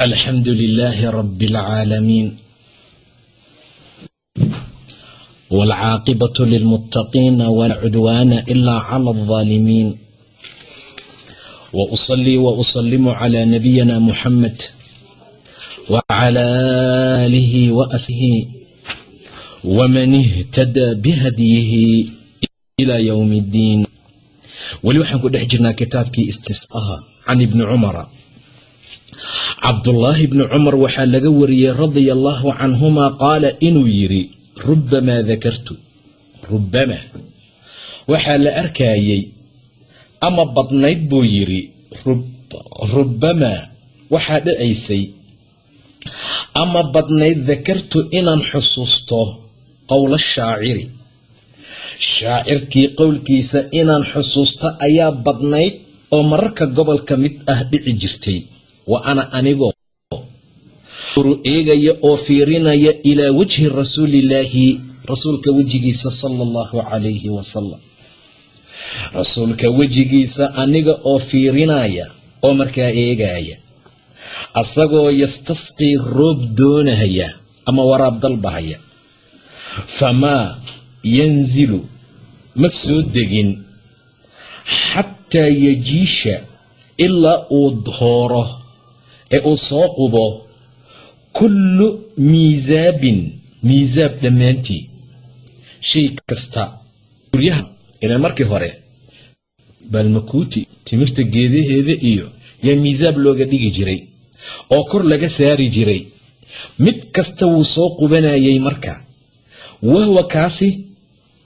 الحمد لله رب العالمين والعاقبة للمتقين ولا عدوان إلا على الظالمين وأصلي وأسلم على نبينا محمد وعلى آله وأسه ومن اهتدى بهديه إلى يوم الدين weli waxaan ku dhex jirnaa kitaabkii istisqaha can ibni cumara cabdullaahi bni cumar waxaa laga wariyey radia allaahu canhumaa qaala inuu yidhi rubbamaa dakartu. Rubbama. Waxaa la arkayey ama badnayd buu yidhi rubbamaa waxaa dhacaysay ama badnayd dakartu inaan xusuusto qowla shaaciri. Shaacirkii qowlkiisa inaan xusuusto ayaa badnayd oo mararka gobolka mid ah dhici jirtay wa ana anigoo eegaya oo fiirinaya ilaa wajhi rasuulillaahi rasuulka wejigiisa sala allahu calayhi wasalam rasuulka wejigiisa aniga oo fiirinaya oo markaa eegaya. Asagoo yastasqii roob doonahaya ama waraab dalbahaya. Famaa yanzilu ma soo degin. Xataa yajiisha ilaa uu hooro ee uu soo qubo kullu miisaabin miisaab dhammaantii shay kasta guryaha ilan markii hore baalmakuuti timirta geedaheeda iyo yaa miisaab looga dhigi jiray oo kor laga saari jiray. Mid kasta wuu soo qubanayay marka. Wahwa kaasi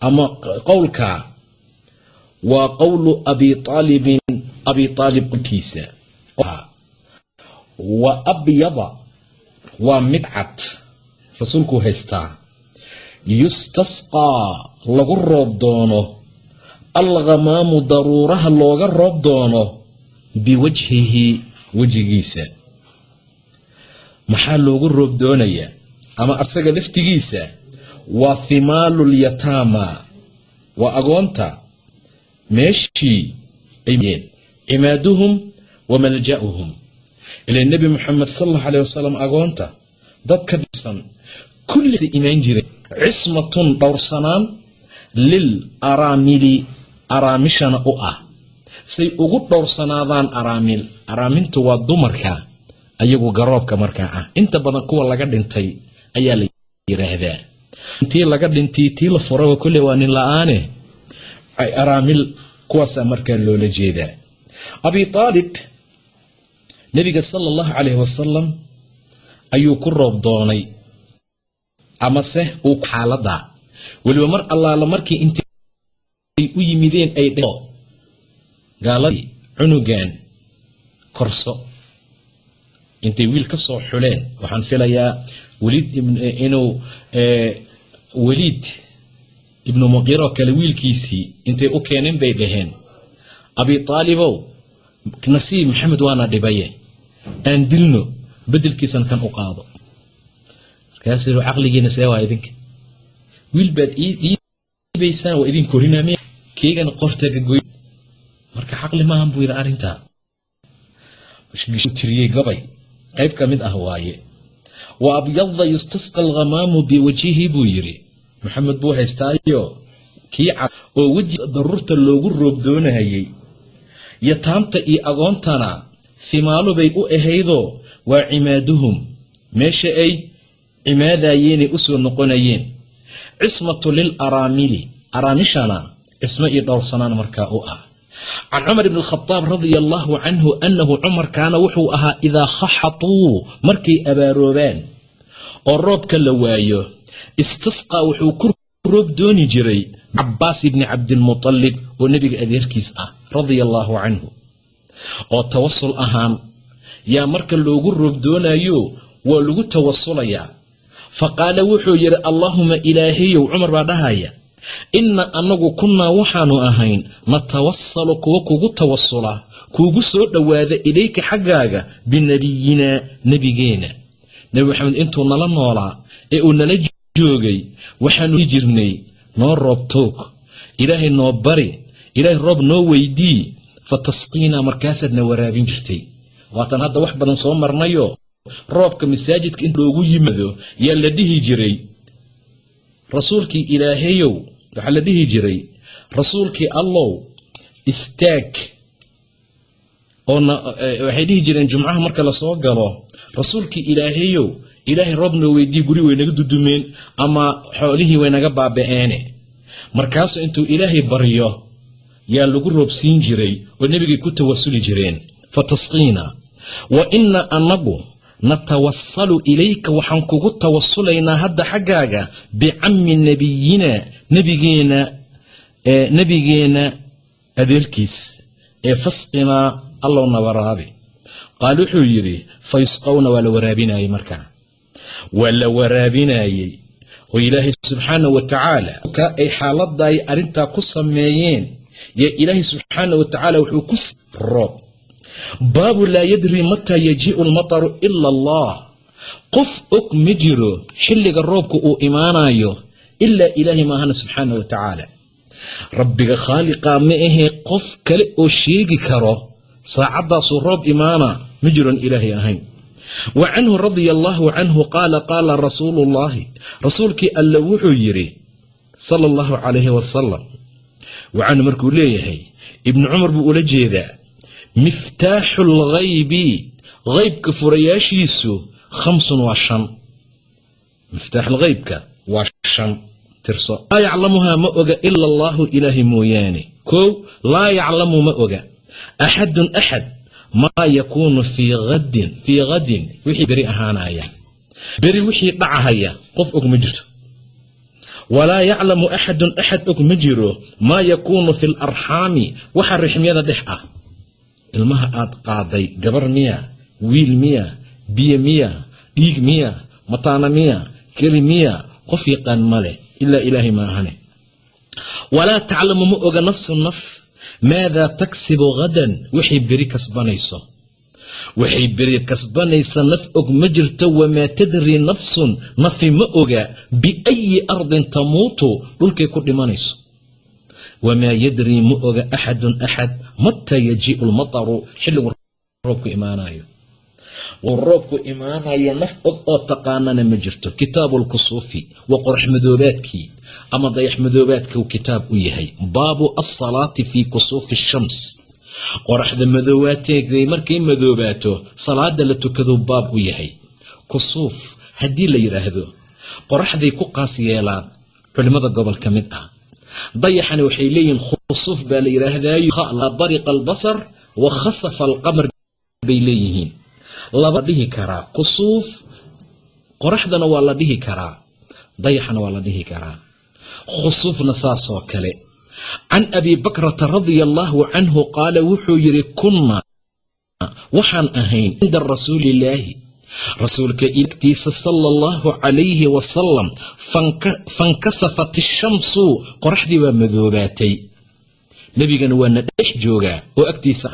ama qowlkaa waa qowlu abi aalibin abi aalib qolkiisa wa abyada. Waa mid cad rasuulkuu haystaa. Yustasqaa lagu roob doono. Alghamaamu daruuraha looga roob doono. Biwajhihi wejigiisa. Maxaa loogu roob doonayaa ama asaga laftigiisa waa thimaalu lyataama waa agoonta. Meeshii ay cimaaduhum wa malja'uhum ila nebi moxamed sal allahu wasalam agoonta dadka dhisan kulli imaan jiray cismatun dhowrsanaan lil araamili araamishana u ah. Say ugu dhowrsanaadaan araamil araamintu waa dumarka ayagu garoobka markaa ah. Inta badan kuwa laga dhintay ayaa la yiraahdaa. Intii laga dhintay tii la furaba kolley waa nin la'aane araamil kuwaasaa markaa loola jeedaa. Abi aalib nebiga sala allahu calayhi wasalam ayuu ku roob doonay. Amase uu xaaladda. Weliba mar allaala markii intay u yimideen ay dhe gaaladii cunugan korso. Intay wiil ka soo xuleen. Waxaan filayaa weliid inuu weliid ibnu muqiiroo kale wiilkiisii intay u keeneen bay dhaheen. Abi taalibow nasiib maxamed waana dhibaye aan dilno bedelkiisan kan u qaado. Markaasuu yihi caqligiina see waa idinka. Wiil baad iibaysaan waa idin koriname keygana qortaga goy marka caqli maahan buu yidhi arrintaa. Tiriyey gabay. Qayb ka mid ah waaye wa abyada yustasqa alghamaamu biwajhihi buu yidhi. Maxamed buu haystaayo kii cad oo weji daruurta loogu roob doonahayey yataamta iyo agoontana fimaalu bay u ahaydoo waa cimaaduhum. Meesha ay cimaadayeenay u soo noqonayeen. Cismatu lil araamili. Araamishana cismo iyo dhowrsanaan markaa u ah. Can cumar bn khadaab radia allaahu canhu annahu cumar kaana wuxuu ahaa idaa khaxatuu markay abaaroobaan oo roobka la waayo istisqaa wuxuu ku roob dooni jiray cabaas ibni cabdilmutalib oo nebiga adeerkiis ah radia allaahu canhu oo tawasul ahaan yaa marka loogu roob doonayo waa lagu tawasulayaa fa qaala wuxuu yidhi allaahuma ilaahayow cumar baa dhahaya inna annagu kunnaa waxaanu ahayn natawasalu kuwa kugu tawasula kuugu soo dhowaada ilayka xaggaaga binebiyinaa nebigeena. Nebi maxamed intuu nala noolaa ee uu nala joogay waxaanu jirnay noo roob toog ilaahay noo bari ilaahay roob noo weydii fa tasqiinaa markaasaadna waraabin jirtay waatan hadda wax badan soo marnayo roobka masaajidka in loogu yimaado yaa la dhihi jiray rasuulkii ilaahayow waxaa la dhihi jiray rasuulkii allow istaag waxay dhihi jireen jumcaha marka la soo galo rasuulkii ilaahayow ilaahay roob noo weydii guri waynaga dudumeen ama xoolihii waynaga baaba'eene markaasuu intuu ilaahay baryo yaa lagu roobsiin jiray oo nebigay ku tawasuli jireen. Fa tasqiina wa inna annagu natawasalu ilayka waxaan kugu tawasulaynaa hadda xaggaaga bicammi nebiyina nebigeena nebigeena adeerkiis ee fasqinaa allowna waraabi qaal wuxuu yidhi fayusqowna waa la waraabinayey markaa waa la waraabinayey oo ilaahay subxaana wa tacaala ka ay xaaladda ay arrintaa ku sameeyeen yaa ilaahay subxaana wa tacaala wuxuu ku roob. Baabu laa yadri mataa yajii'u lmataru ila allah. Qof og ma jiro xilliga roobka uu imaanayo ilaa ilaahay maahana subxaana wa tacaala rabbiga khaaliqaa ma ahee qof kale oo sheegi karo saacaddaasuu roob imaana ma jiron ilaahay ahayn. Wa canhu radia allaahu canhu qaala qaala rasuulu ullaahi rasuulkii alle wuxuu yidhi sala allahu calayhi wasalam wa canhu markuu leeyahay ibnu cumar buu ula jeedaa miftaaxu lghaybi haybka furayaashiisu khamsun waa shan. Miftaaxulghaybka waa shan tirso. Laa yaclamuhaa ma oga ila allaahu ilaahay mooyaane. Kow laa yaclamu ma oga axadun axad maa yakuunu fii adin fii hadin wixii beri ahaanaya. Beri wixii dhacahaya qof og ma jirto walaa yaclamu axadun axad og ma jiro maa yakuunu fi larxaami waxa rixmyada dhex ah. Ilmaha aad qaaday gabar miya wiil miya biyo miya dhiig miya mataana miya keli miya qof yaqaan ma leh ilaa ilaahay ma ahane. Walaa taclamu ma oga nafsu naf maadaa taksibu hadan waxay beri kasbanayso waxay beri kasbanaysa naf og ma jirto wamaa tadri nafsun? Nafi ma oga biayi ardin tamuutu? Dhulkay ku dhimanayso. Wamaa yadrii ma oga axadun axad mataa yajii'u lmataru xilligu roobku imaanayo roobku imaanayo naf og oo taqaanana ma jirto. Kitaabu lkusuufi waa qorax madoobaadkii. Ama dayax madoobaadkuu kitaab u yahay. Baabu alsalaati fii kusuufi shams qoraxda madoobaadteeday markay madoobaato salaada la tukaduu baab u yahay. Kusuuf haddii la yidhaahdo qoraxday ku qaas yeelaan culimmada gobol ka mid ah. Dayaxani waxay leeyihiin khusuuf baa la yidhaahdayo dariqa albasar wa khasafa alqamar bay leeyihiin. Laba dhihi karaa kusuuf qoraxdana waa la dhihi karaa. Dayaxana waa la dhihi karaa. Khusuufna saasoo kale can abi bakrata radia allaahu canhu qaala wuxuu yidhi kunna waxaan ahayn cinda rasuuliillaahi rasuulka ilagtiisa sala allahu calayhi wasalam fankasafat ishamsu qoraxdii waa madoobaatay. Nebigana waana dhex joogaa oo agtiisa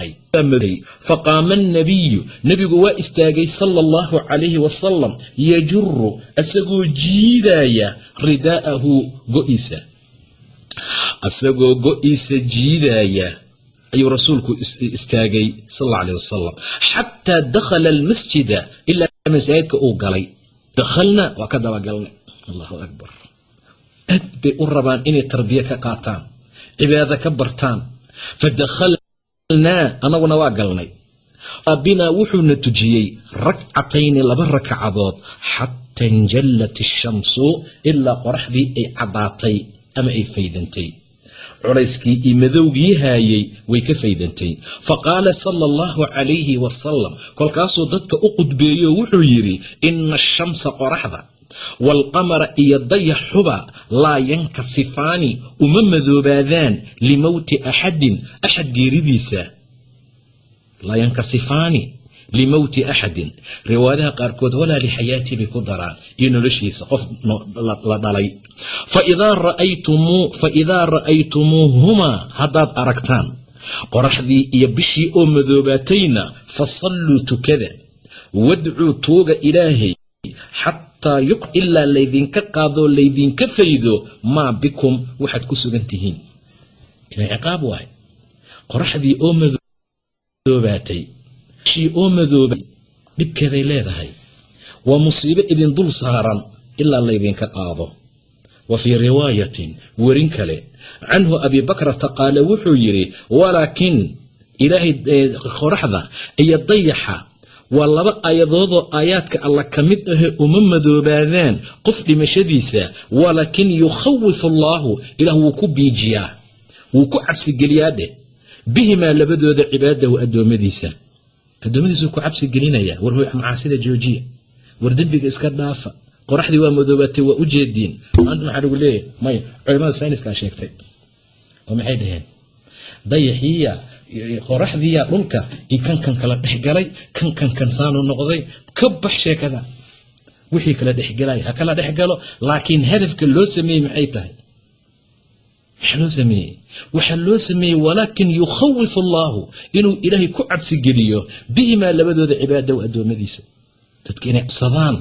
faqaama annabiyu nebigu waa istaagay sala allahu calayhi wasalam yajuru asagoo jiidaaya ridaa'ahu go'iisa asagoo go'iisa jiidaaya ayuu rasuulku istaagay sal alla wasalam xataa dakhala almasjida ilaa masaajidka uu galay. Dakhalna waa ka dabagalnay allahu akbar. Aad bay u rabaan inay tarbiye ka qaataan cibaado ka bartaan. Fadakhalnaa annaguna waa galnay. Binaa wuxuuna tujiyey rakcatayni laba rakacadood xata injallat ishamsu ilaa qoraxdii ay caddaatay ama ay faydantay culayskii iyo madowgii haayay way ka faydantay. Fa qaala sala allahu calayhi wasalam kolkaasuu dadka u qudbeeyo wuxuu yidhi ina ashamsa qoraxda waalqamara iyo dayaxuba laa yankasifaani uma madoobaadaan limowti axadin axad geeridiisa. Laa yankasifaani limowti axadin riwaayadaha qaarkood walaa lixayaatii bay ku daraan iyo noloshiisa qof la dhalay fa idaa ra'aytumuuhumaa haddaad aragtaan qoraxdii iyo bishii oo madoobaatayna fasalluu tukada wadcuu tuuga ilaahay xataa yuk ilaa laydinka qaadoo laydinka faydo maa bikum waxaad ku sugan tihiin ila ciqaab waay qoraxdii oo madoobaatay bishii oo madoobay dhibkeeday leedahay. Waa musiibo idin dul saaran ilaa laydinka qaado. Wa fii riwaayatin werin kale. Canhu abi bakrata qaale wuxuu yidhi walaakin ilaahay qoraxda iyo dayaxa waa laba aayadoodoo aayaadka alla ka mid ahe uma madoobaadaan qof dhimashadiisa. Walaakin yukhawifu allaahu ilaah wuu ku biijiyaa wuu ku cabsigeliyaa dheh. Bihimaa labadooda cibaadahu addoommadiisa addoommadiisuu ku cabsigelinaya war hoy macaasida joojiya. War dembiga iska dhaafa. Qoraxdii waa madoobaatay waa u jeediin maanta maxaa lagu leeyahay may culimada sayniskaa sheegtay. Oo maxay dhaheen? Dayaxiiya qoraxdiiya dhulka iyo kankan kala dhexgalay kankankan saanu noqday ka bax sheekada. Wixii kala dhexgalay ha kala dhexgalo laakiin hadafka loo sameeyey maxay tahay maxaa loo sameeyey. Waxaa loo sameeyey walaakin yukhawifu allaahu inuu ilaahay ku cabsigeliyo bihimaa labadooda cibaadahu addoommadiisa. Dadka inay cabsadaan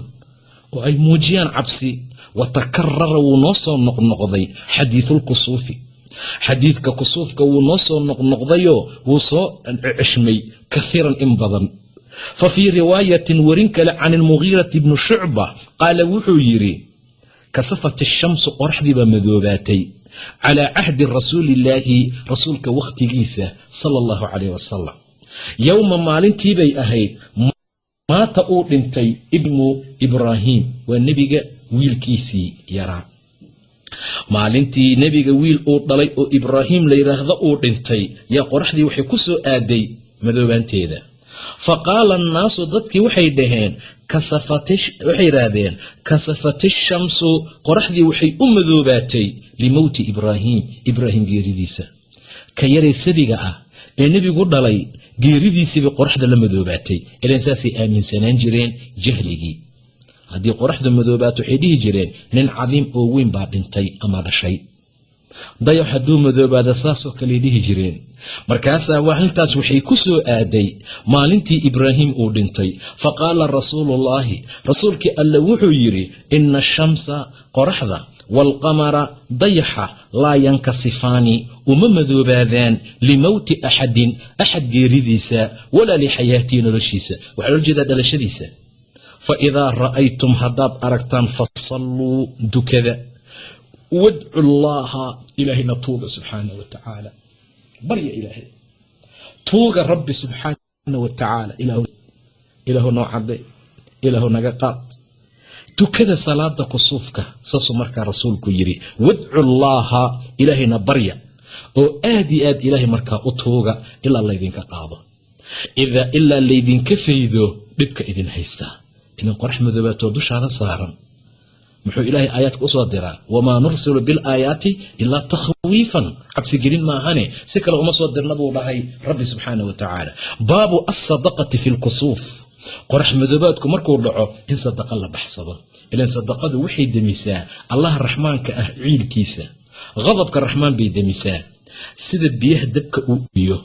oo ay muujiyaan cabsi wa takarara wuu noo soo noqnoqday xadiisulkusuufi xadiidka kusuufka wuu noo soo noqnoqdayoo wuu soo ceshmay kaiiran in badan. Fa fii riwaayatin werin kale can ilmugiirati bni shucba qaala wuxuu yidhi kasafat ishamsu qoraxdii baa madoobaatay calaa cahdi rasuuliillaahi rasuulka wakhtigiisa sala allahu calayh wasalam yowma maalintiibay ahayd maata uu dhintay ibnu ibraahiim waa nebiga wiilkiisii yaraa maalintii nebiga wiil uu dhalay oo ibraahiim la yidhaahdo uu dhintay yaa qoraxdii waxay ku soo aaday madoobaanteeda fa qaala annaasu dadkii waxay dhaheen waxay yidhaahdeen kasafati shamsu qoraxdii waxay u madoobaatay limowti ibraahiim ibraahim geeridiisa. Ka yaray sabiga ah ee nebigu dhalay geeridiisiibay qoraxda la madoobaatay. Ilan saasay aaminsanaan jireen jahligii. Haddii qoraxdu madoobaato waxay dhihi jireen nin cadiim oo weyn baa dhintay ama dhashay dayax hadduu madoobaada saasoo kaley dhihi jireen markaasaa maalintaas waxay ku soo aaday. Maalintii ibraahim uu dhintay. Fa qaala rasuuluullaahi rasuulkii alle wuxuu yidhi ina ashamsa qoraxda waalqamara dayaxa laa yankasifaani uma madoobaadaan limowti axadin axad geeridiisa walaa lixayaatii noloshiisa. Waxaa loola jeedaa dhalashadiisa. Fa idaa ra'aytum haddaad aragtaan fasalluu dukada wadcu llaaha ilaahayna tuuga subxaana wa tacaala. Barya ilaahay. Tuuga rabbi subxaana wa tacaala. Ilaahu noo cadday. Ilaahu naga qaad. Tukada salaada kusuufka saasuu markaa rasuulku yidhi wadcu llaaha ilaahayna barya. Oo aad iyo aad ilaahay markaa u tuuga ilaa laydinka qaado. Ilaa laydinka faydo dhibka idin haystaa. Idin qorax madoobaatoo dushaada saaran muxuu ilaahay aayaadka u soo diraa? Wamaa nursilu bilaayaati ilaa takhwiifan. Cabsigelin maahane si kale uma soo dirna buu dhahay rabbi subxaana wa tacaala. Baabu alsadaqati fi lkusuuf qorax madoobaadku markuu dhaco in sadaqa la baxsado. Ilan sadaqadu waxay demisaa allaha raxmaanka ah ciilkiisa. Qadabka raxmaan bay demisaa sida biyaha dabka uu iyo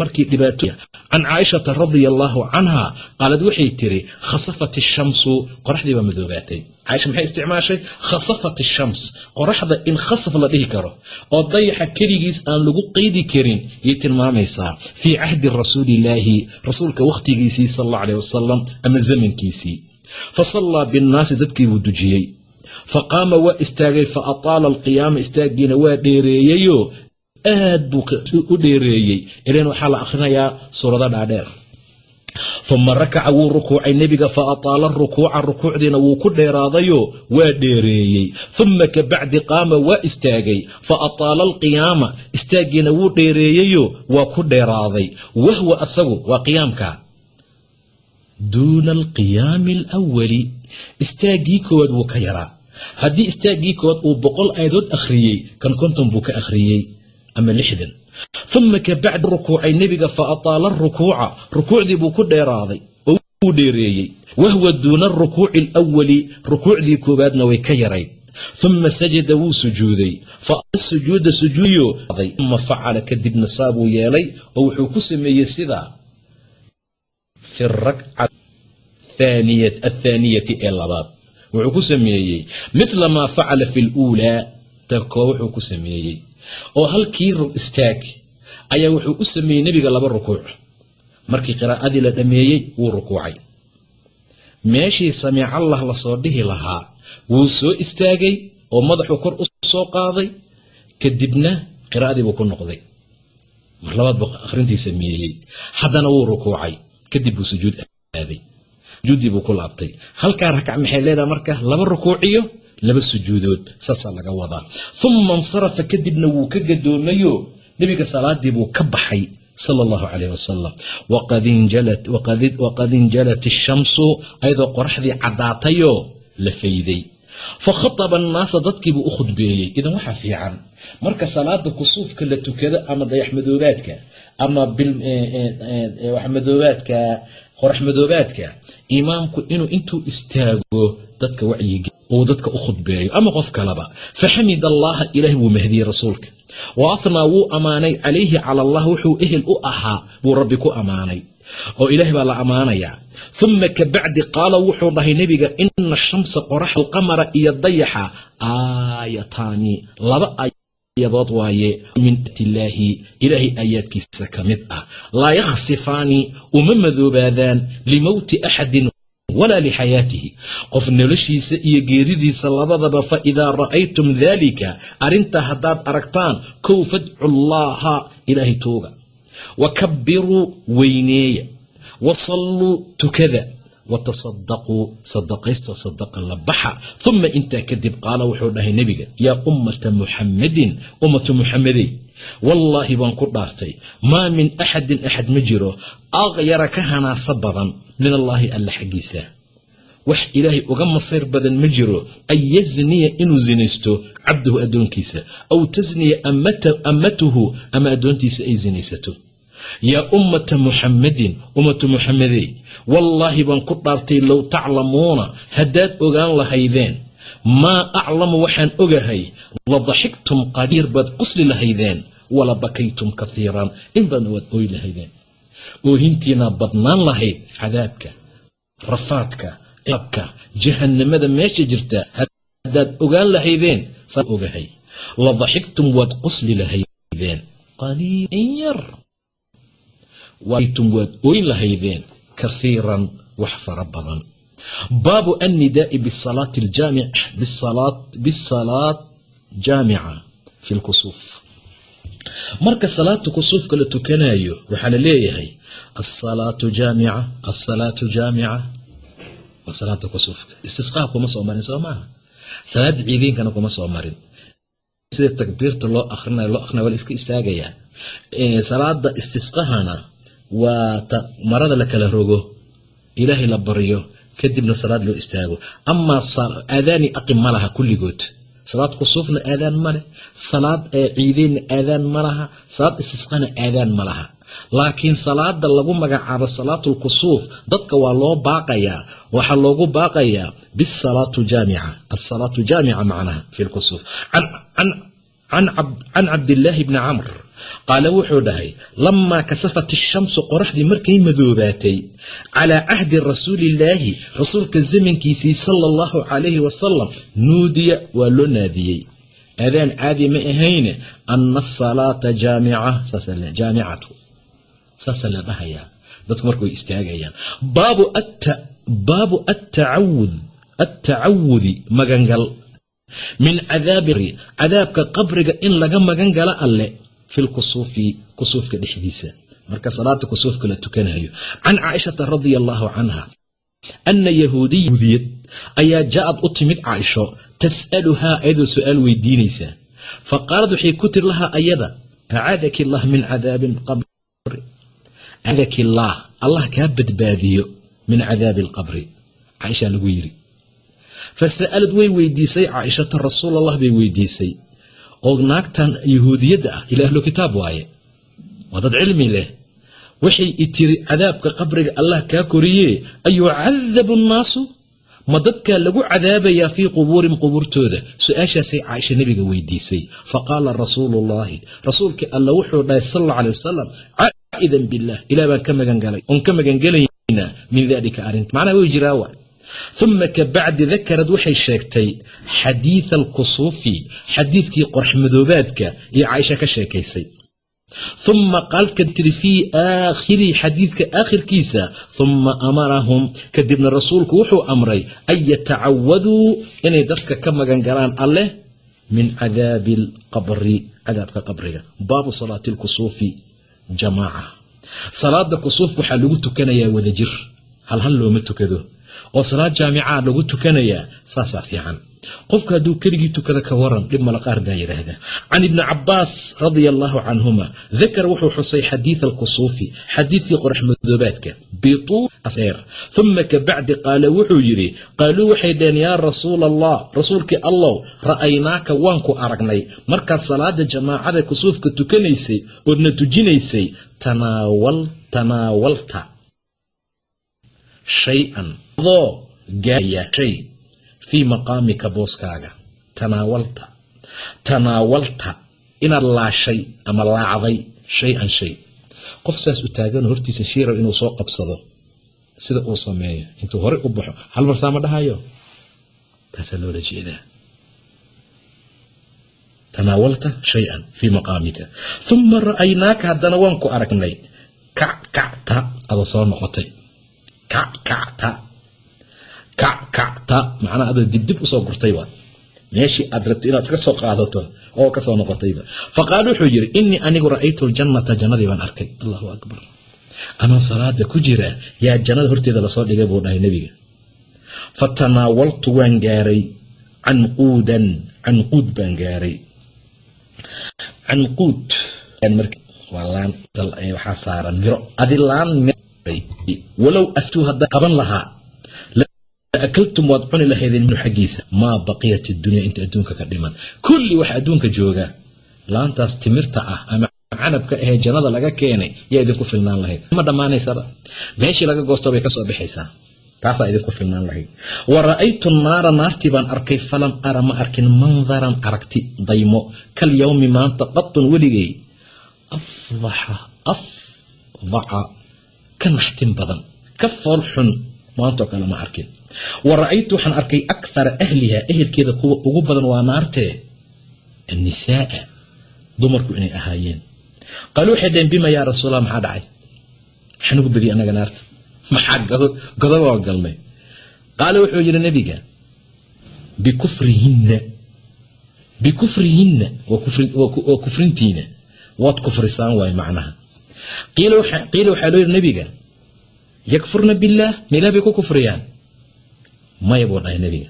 markii dhibaato can caaishata radia allaahu canha qaalad waxay tiri khasafat ishamsu qoraxdii baa madoobaatay. Caaisha maxay isticmaashay? Khasafat ishams qoraxda in khasaf la dhihi karo oo dayaxa keligiis aan lagu qeydi karin yay tilmaamaysaa. Fii cahdi rasuulillaahi rasuulka wakhtigiisii sal alla aleh wasalam ama zamankiisii. Fa sallaa binnaasi dadkii buu dujiyey fa qaama waa istaagay fa ataala alqiyaama istaagiina waa dheereeyeyoo aad buu u dheereeyey. Ilan waxaa la akhrinayaa suurado dhaadheer. Uma rakaca wuu rukuucay nebiga fa ataala rukuuca rukuucdiina wuu ku dheeraadayoo waa dheereeyey. Uma ka bacdi qaama waa istaagay fa ataala alqiyaama istaagiina wuu dheereeyeyoo waa ku dheeraaday. Wahwa asagu waa qiyaamka. Duuna alqiyaami alawali istaaggii koowaad wuu ka yaraa haddii istaaggii koowaad uu boqol aayadood akhriyey kan konton buu ka akhriyey ama lixdan. Uma kabacdi rukuucay nebiga fa ataala rukuuca rukuucdii buu ku dheeraaday oo wuu dheereeyey. Wahwa duuna arukuuci alawali rukuucdii koowaadna way ka yarayd uma sajada wuu sujuuday. Fasujuuda sujuudiyo uma facala kadibna saabuu yeelay oo wuxuu ku sameeyey sidaa fi rakca athaaniyati ee labaad wuxuu ku sameeyey. Mila maa facala fi luulaa takoo wuxuu ku sameeyey. Oo halkii istaag ayaa wuxuu u sameeyey nebiga laba rukuuc. Markii qiraa'adii la dhammeeyey wuu rukuucay. Meeshii samiicallah la soo dhihi lahaa wuu soo istaagay oo madaxuu kor u soo qaaday. Kadibna qiraa'adii buu ku noqday. Mar labaad buu akhrintii sameeyey. Haddana wuu rukuucay. Kadib buu sujuud aaday sujuuddii buu ku laabtay. Halkaa rakac maxay leedahay marka? Laba rukuuciyo laba sujuudood. Saasaa laga wadaa. Uma insarafa kadibna wuu ka gadoomayo nebiga salaadii buu ka baxay sala allahu calayh wasalam waqad injalat ishamsu ayadoo qoraxdii caddaatayoo la fayday. Fa khataba annaasa dadkiibuu u khudbeeyey. Idan waxaa fiican marka salaada kusuufka la tukado ama dayaxmadoobaadka ama qoraxmadoobaadka imaamku inuu intuu istaago dadka wacyigi uu dadka u khudbeeyo. Ama qof kaleba faxamid allaha ilaah buu mahdiyey rasuulka. Wa athnaa wuu ammaanay calayhi cala allah wuxuu ehel u ahaa buu rabbi ku ammaanay oo ilaah baa la ammaanayaa uma kabacdi qaala wuxuu dhahay nebiga ina shamsa qorax alqamara iyo dayaxa. Aayataani laba ayadood waaye min atilaahi ilaahay aayaadkiisa ka mid ah. Laa yakhsifaani uma madoobaadaan limowti axadin walaa lixayaatihi qof noloshiisa iyo geeridiisa labadaba fa idaa ra'aytum daalika arrintaa haddaad aragtaan kow fadcu llaaha ilaahay tuuga wa kabbiruu weyneeya. Wa salluu tukada watasadaquu sadaqaysto sadaqa la baxa uma intaa kadib qaala wuxuu dhahay nebiga yaa ummata muxammadin ummatu muxammadey wallaahi baan ku dhaartay maa min axadin axad ma jiro aqyara ka hanaaso badan min allaahi alla xaggiisa wax ilaahay uga masayr badan ma jiro an yazniya inuu zinaysto cabduhu addoonkiisa aw tasniya ammatuhu ama addoontiisa ay zinaysato yaa ummata muxammadin ummatu muxammadey wallaahi baan ku dhaartay low taclamuuna haddaad ogaan lahaydeen. Maa aclamu waxaan ogahay la daxiktum qadiir baad qusli lahaydeen wala bakaytum kaiiran in baadna waad ooyi lahaydeen. Oohintiinaa badnaan lahayd cadaabka rafaadka ciqabka jahannamada meesha jirta haddaad ogaan lahaydeen saan ogahay. La daxiktum waad qusli lahaydeen. Qaliil in yar tum waad ooyn lahaydeen kaiiran wax fara badan. Baabu annidaai bisalaati jaamica fi lkusuuf marka salaata kusuufka la tukanayo waxaa la leeyahay asalaatu jaamica asalaatu jaamica waa salaata kusuufka. Istisqaa kuma soo marin soo maaha salaada ciideynkana kuma soo marin. Sida takbiirta loo akrinayo loo akrinayo waa la iska istaagayaa. Salaada istisqahana waa ta marada la kala rogo ilaahay la baryo kadibna salaad loo istaago. Amaa aadaani aqim ma laha kulligood. Salaad kusuufna aadaan ma leh. Salaad ciideynna aadaan ma laha. Salaad istisqana aadaan ma laha. Laakiin salaada lagu magacaabo salaatulkusuuf dadka waa loo baaqayaa waxaa loogu baaqayaa bisalaatu jaamica. Asalaatu jaamica macnaha fi lkusuuf can cabdillaahi bni camr qaala wuxuu dhahay lamaa kasafat ishamsu qoraxdii markay madoobaatay calaa cahdi rasuuliillaahi rasuulka zamankiisii sala allahu calayhi wasalam nuudiya waa loo naadiyey. Adaan caadi ma ahayne ana asalaata jaamicatu. Saasaa la dhahayaa dadku marka way istaagayaan. Baabu attacawud attacawudi magangal. Min cadaabi cadaabka qabriga in laga magan galo alle fi lkusuufi kusuufka dhexdiisa. Marka salaata kusuufka la tukanayo. Can caaishata radia allaahu canha ana yahuudiyad ayaa jaa-ad u timid caaisho tas'aluhaa ayadoo su'aal weydiinaysa. Fa qaalad waxay ku tiri lahaa ayada acaadaki allah min cadaabin qabri. Acaadaki allaah allah kaa badbaadiyo min cadaabi alqabri caaishaa lagu yiri. Fasa'alad way weydiisay caaishata rasuul allah bay weydiisay oo naagtan yahuudiyadda ah ila ahlu kitaab waaye. Waa dad cilmi leh. Waxay i tiri cadaabka qabriga allah kaa koriye ayucadabu nnaasu? Ma dadkaa lagu cadaabayaa fii qubuurin qubuurtooda? Su'aashaasay caaisha nebiga weydiisay. Faqaala rasuulu ullaahi rasuulkii alla wuxuu dhahay sal alla alay wasalam caa'idan billaah ilah baan ka magangalay oon ka magangelaynaa min dalika arrinta. Macnaha way jiraa wa uma kabacdi dakarad waxay sheegtay xadiida alkusuufi xadiidkii qorxmadoobaadka iyo caaisha ka sheekaysay. Uma qaalka tiri fii aakhirihi xadiidka aakhirkiisa uma amarahum. Kadibna rasuulku wuxuu amray an yatacawaduu inay dadka ka magan galaan alleh min cadaabi alqabri cadaabka qabriga. Baabu salaati alkusuufi jamaaca. Salaada kusuuf waxaa lagu tukanayaa wadajir. Halhal looma tukado oo salaad jaamicaa lagu tukanayaa saasaa fiican. Qofka hadduu keligii tukado ka waran dhib mala baa yidhaahda can ibni cabaas radia allaahu canhuma dakar wuxuu xusay xadiida alkusuufi xadiidkii qoraxmadoobaadka bituu aseer. Uma kabacdi qaala wuxuu yidhi qaaluu waxay dhaheen yaa rasuula allah rasuulkii allow ra'aynaaka waan ku aragnay. Markaad salaada jamaacada kusuufka tukanaysay oodna tujinaysay tanaawalta shay-an adoo gaaya shay fii maqaamika booskaaga tanaawalta tanaawalta inaad laashay ama laacday shay-an shay. Qof saas u taagano hortiisa shiirar inuu soo qabsado sida uu sameeyo intuu horey u baxo hal marsaa ma dhahayo taasaa loola jeedaa. Tanaawalta shay-an fii maqaamika. Uma ra'aynaaka haddana waan ku aragnay. Kackacta adoo soo noqotay. Kackacta kackacta macnaa adoo dibdib u soo gurtayba meeshii aad rabtay inaad iska soo qaadato oo ka soo noqotayba faqaal wuxuu yidhi inii anigu ra'aytu ljannata jannadii baan arkay. Allahu akbar. Anoo salaada ku jira yaa jannada horteeda la soo dhigay buu dhahay nebiga. Fatanaawaltu waan gaaray canquudan canquud baan gaaray. Canquud waa waxaa saaran miro. Adi laan walow astuu haddaa qaban lahaa akaltum waad cuni lahaydeen minhu xaggiisa maa baqiyat iddunya inta adduunka ka dhiman kulli waxa adduunka jooga laantaas timirta ah ama canabka ahee jannada laga keenay yaa idinku filnaan lahayd ma dhammaanaysaba meeshii laga goosto bay ka soo baxaysaa taasaa idinku filnaan lahayd wa ra'aytu naara naartii baan arkay falam ara ma arkin mandaran aragti daymo kal yowmi maanta qatun weligay afdaxa afdaca ka naxtin badan ka fool xun maantoo kale ma arkin wa ra'aytu waxaan arkay akthara ahliha ehelkeeda kuwa ugu badan waa naartee annisaaa dumarku inay ahaayeen. Qaaluu waxay dhaheen bima yaa rasuulallah maxaa dhacay? Maxaa nagu badiyay annaga naarta. Maxaa godob oo galnay qaala wuxuu yidhi nebiga bikufrihinna bikufrihinna waa kufrintiina waad kufrisaan waay macnaha. Qiila waxaa loo yidhi nebiga yakfurna billaah milah bay ku kufriyaan maya buu dhahay nebiga.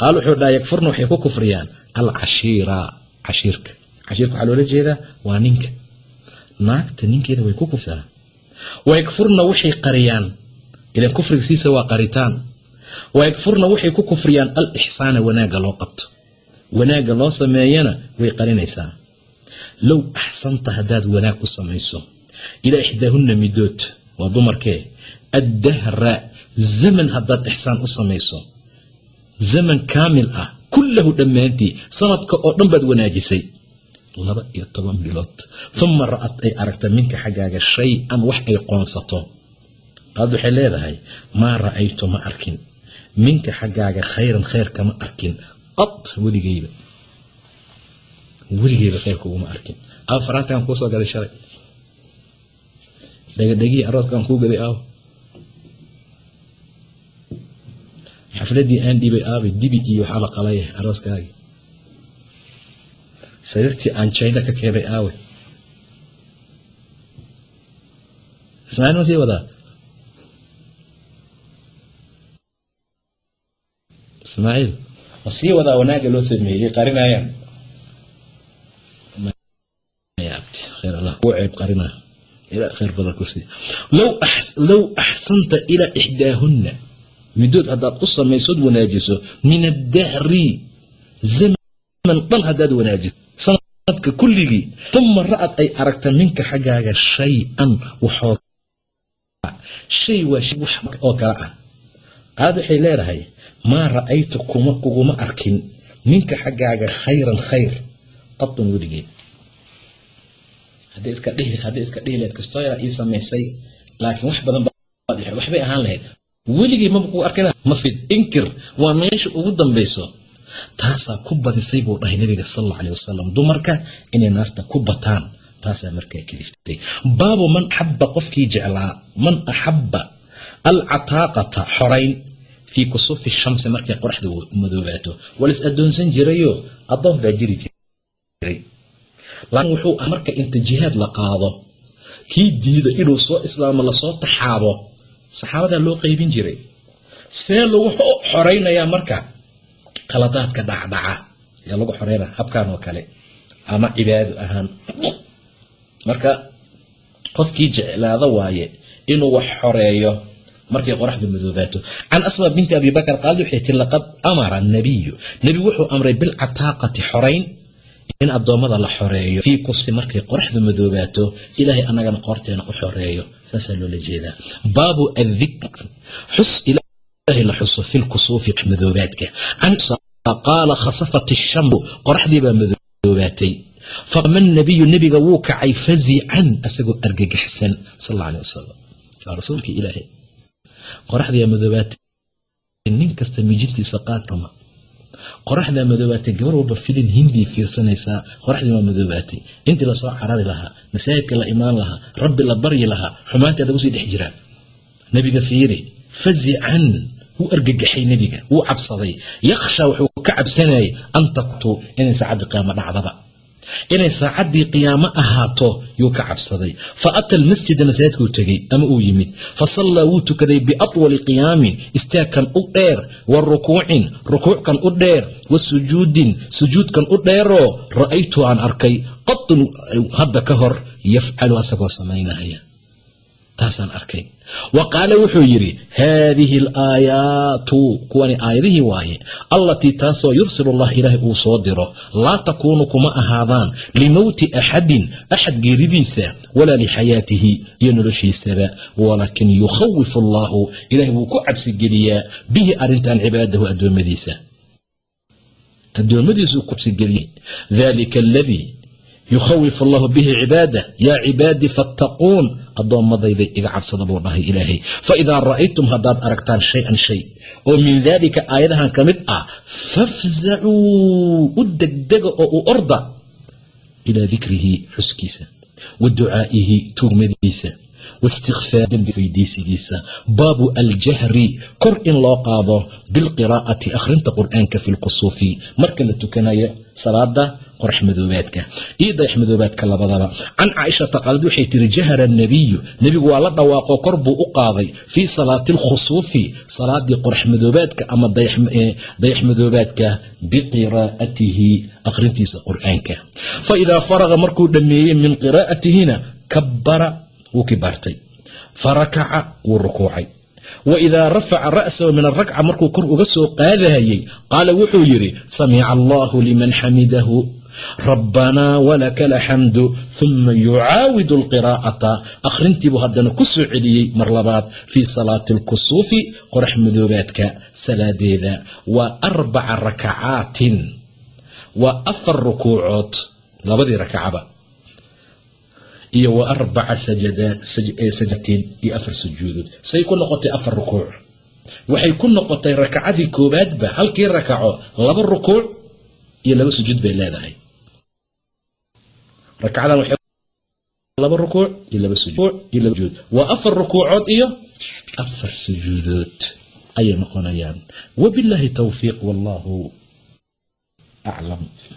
Qaal wuxuu dhahay yakfurna waxay ku kufriyaan alcashiira. Cashiirka. Cashiirka waxaa loola jeedaa waa ninka. Naagta ninkeeda way ku kufrisaa wayakfurna waxay qariyaan. Ilan kufrigsiisa waa qaritaan. Wayakfurna waxay ku kufriyaan al ixsaana wanaagga loo qabto. Wanaagga loo sameeyana way qarinaysaa low axsanta haddaad wanaag ku samayso. Ilaa ixdaahunna midood. Waa dumarkee? Addahra zaman haddaad ixsaan u samayso. Zaman kaamil ah. Kullahu dhammaantii sanadka oo dhan baad wanaajisay. Laba iyo toban bilood. Uma ra'ad ay aragta minka xaggaaga shay-an wax ay qoonsato. Qaad waxay leedahay maa ra'aytu ma arkin. Minka xaggaaga khayran khayr kama arkin. Qad weligeyba weligeyba khayrka uguma arkin. Aaw faraantakan kuu soo gaday shalay. Dhegadhegihii arooskaan kuu gaday aaw xafladii aan dhibay aabay dibi iyo waxaa la qalaya arooskaagii sariirtii aan jayna ka keenay aawe ismaaciil ma sii wadaa? Ismaaciil ma sii wadaa wanaagga loo sameeyey? Qarinayaan. Ceeb qarinaa ilaa khayr badan ku sii. Low axsanta ilaa ixdaahunna midood haddaad u samaysood wanaajiso min addahri zaman dhan haddaad wanaajiso. Dadka kulligii uma ra'ad ay aragta minka xaggaaga shay-an waxoo shay waa shay wax oo kale ah. Aad waxay leedahay maa ra'aytu kuma kuguma arkin minka xaggaaga khayran khayr. Qatun weligeed hadday iska dhihi hadday iska dhihi lahayd kastoo yaraa ii samaysay laakiin wax badan waxbay ahaan lahayd weligii maba kuu arkina masjid inkir. Waa meesha ugu dambayso taasaa ku badisay buu dhahay nabiga sal alla aleh wasalam dumarka inay naarta ku bataan taasaa markaa keliftay baabu man axabba qofkii jeclaa. Man axabba alcataaqata xorayn fii kusufi shamsi markay qoraxda madoobaato walis addoonsan jirayo addoon baa jiri jiray. Wuxuu ah marka inta jihaad la qaado kii diida inuu soo islaamo la soo taxaabo saxaabadaa loo qaybin jiray. See lagu xoraynayaa marka? Khaladaadka dhacdhaca yaa lagu xoreynaa habkan oo kale ama cibaado ahaan. Marka qofkii jeclaada waaye inuu wax xoreeyo markay qoraxdu madoobaato can asma binti abi bakr qaalad waxay tii laqad amara nabiyu nebigu wuxuu amray bilcataaqati xorayn in addoommada la xoreeyo fii kusi markay qoraxdu madoobaato si ilaahay annagana qoorteena u xoreeyo saasaa loola jeedaa. Baabu adikr xus ilaahay la xuso fi lkusuufi madoobaadka. Qaala khasafat ishamsu qoraxdii baa madoobaatay. Faqama nabiyu nebiga wuu kacay fazican asagoo argagaxsan sal alla aleh wasalam waa rasuulkii ilaahay qoraxdiyaa madoobaatay nin kasta mijintiisa qaadkama qoraxdaa madoobaatay gabar walba filin hindii fiirsanaysaa qoraxdii waa madoobaatay. Intii la soo carari lahaa masaajidka la imaan lahaa rabbi la baryi lahaa xumaantaa lagu sii dhex jiraa nebiga fiiri fazican wuu argagaxay nebiga wuu cabsaday. Yakhsha wuxuu ka cabsanayay an taktu inay saacaddii qiyaamo dhacdaba inay saacaddii qiyaamo ahaato yuu ka cabsaday. Fa ata almasjida masaajidkuu tegey ama uu yimid. Fa sallaa wuu tukaday biatwali qiyaamin istaagkan u dheer wa rukuucin rukuuckan u dheer wa sujuudin sujuudkan u dheeroo ra'aytu aan arkay qatun hadda ka hor yafcalu asagoo samaynaya taasaan arkay. Wa qaala wuxuu yidhi haadihi alaayaatu kuwani aayadihii waaye allatii taasoo yursilu allah ilaahay uu soo diro laa takuunu kuma ahaadaan limowti axadin axad geeridiisa walaa lixayaatihi iyo noloshiisaba walaakin yukhawifu allahu ilahay wuu ku cabsigeliyaa bihi arrintan cibaadahu addoommadiisa. Addoommadiisuu cabsigeliyey dalika aladii yukhawifu allahu bihi cibaadah yaa cibaadii fattaquun addoommadayda iga cabsada buu dhahay ilaahay fa idaa ra'aytum haddaad aragtaan shay-an shay oo min daalika aayadahan ka mid ah fafzacuu u degdega oo u orda ilaa dikrihi xuskiisa wa ducaa'ihi tuugmadiisa waistikfaar dembi faydiisigiisa baabu aljahri kor in loo qaado bilqiraa'ati akhrinta qur'aanka fi lkusuufi marka la tukanayo salaada qorax madoobaadka iyo dayax madoobaadka labadaba can caaishata qaalad waxay tiri jahara nabiyu nebigu waa la dhawaaqo kor buu u qaaday fii salaati alkhusuufi salaadii qorax madoobaadka ama dayax madoobaadka biqiraa'atihi akhrintiisa qur'aanka fa wuu kibaartay farakaca wuu rukuucay. Wa idaa rafaca ra'sahu min arakca markuu kor uga soo qaadahayey qaala wuxuu yidhi samica allahu liman xamidahu. Rabbanaa walaka alxamdu huma yucaawidu alqiraa'ata. Akhrintiibuu haddana ku soo celiyey mar labaad fii salaati alkusuufi qorax madoobaadka salaadeeda. Waa arbaca rakacaatin. Waa afar rukuucood labadii rakacaba iyo wa arbaca sajdatiin iyo afar sujuudood. Say ku noqotay afar rukuuc. Waxay ku noqotay rakacadii koowaadba halkii rakaco laba rukuuc iyo laba sujuud bay leedahay. Laba rukuuc iyo laba sujuud iyo laba sujuud. Waa afar rukuucood iyo afar sujuudood ayay noqonayaan. Wabillahi towfiiq wallahu aclam